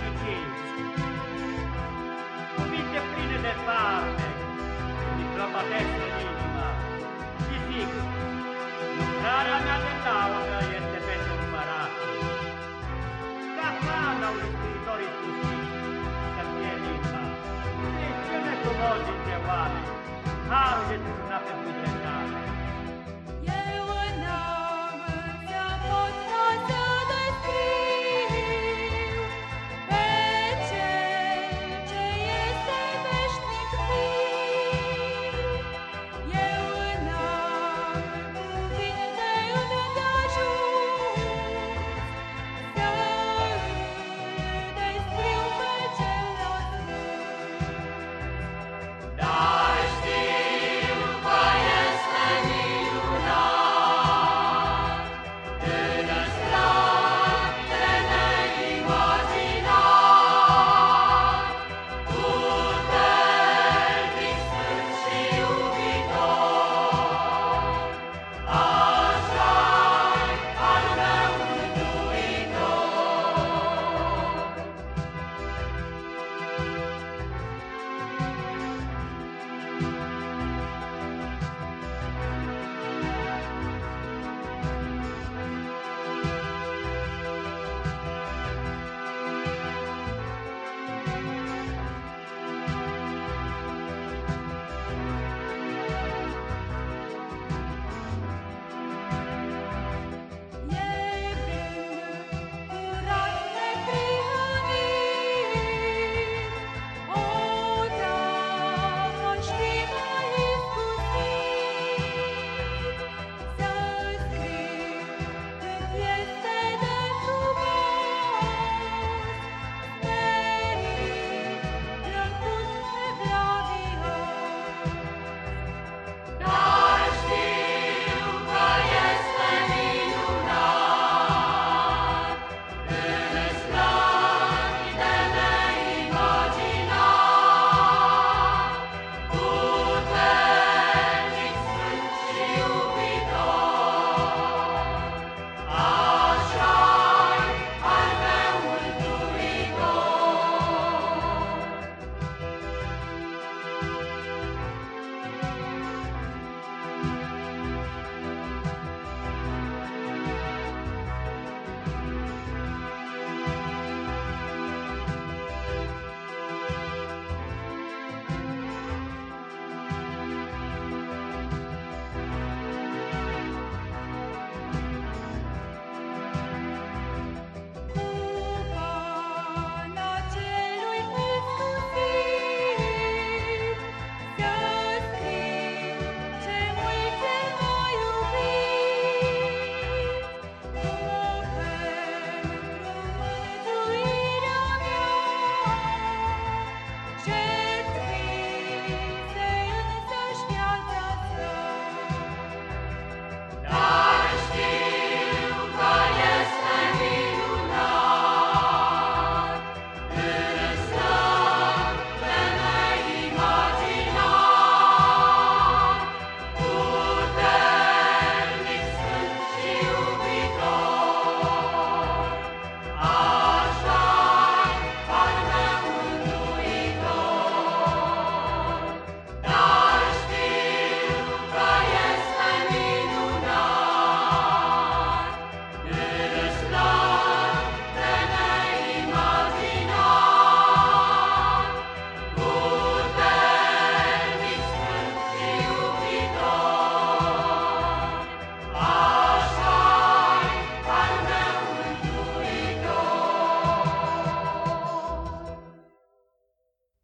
ziciți. Cuvinte pline de parte, mi clopotesc în inima și zic, lucrarea mea de laudă este pentru împărat. Ca pana unui scriitor iscusit să fie limba. De ce ne frumos dintre oameni, harul este sunat pentru.